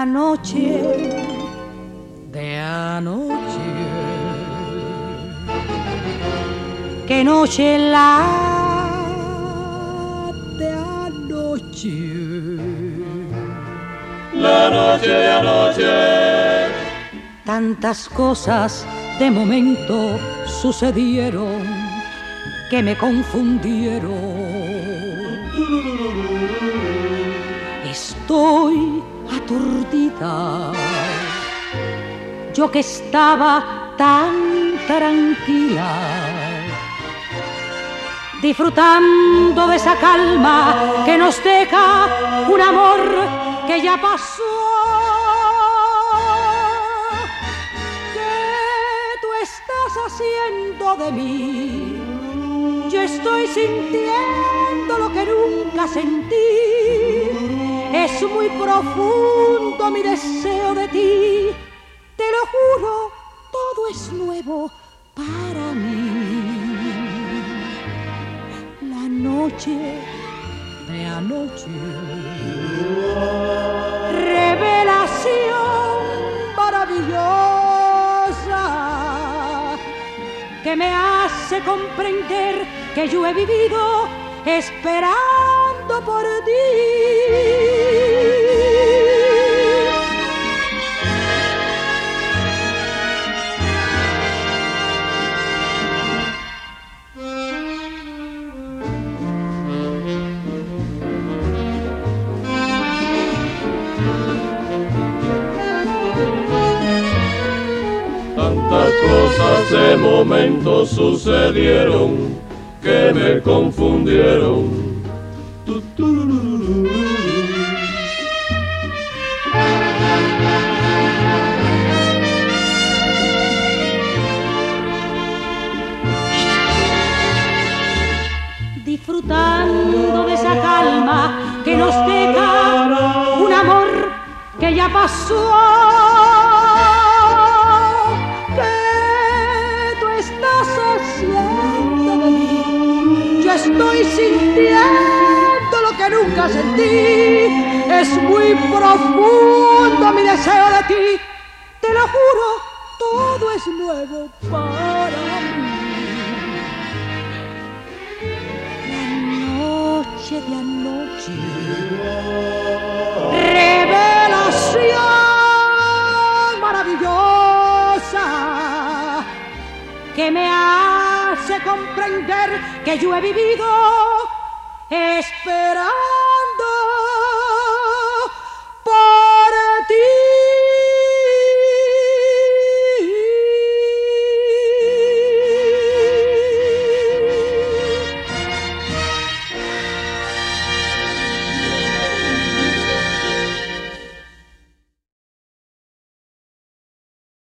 La noche de anoche. Qué noche la de anoche. La noche de anoche. Tantas cosas de momento sucedieron que me confundieron. Estoy aturdida. Yo que estaba tan tranquila, disfrutando de esa calma que nos deja un amor que ya pasó. ¿Qué tú estás haciendo de mí? Yo estoy sintiendo lo que nunca sentí. Es muy profundo mi deseo de ti. Te lo juro, todo es nuevo para mí. La noche de anoche. Revelación maravillosa que me hace comprender que yo he vivido esperando por ti. Tantas cosas de momento sucedieron que me confundieron. Disfrutando de esa calma que nos deja un amor que ya pasó. Estoy sintiendo lo que nunca sentí. Es muy profundo mi deseo de ti. Te lo juro, todo es nuevo para mí. noche de anoche. Revelación maravillosa que me hace comprender que yo he vivido esperando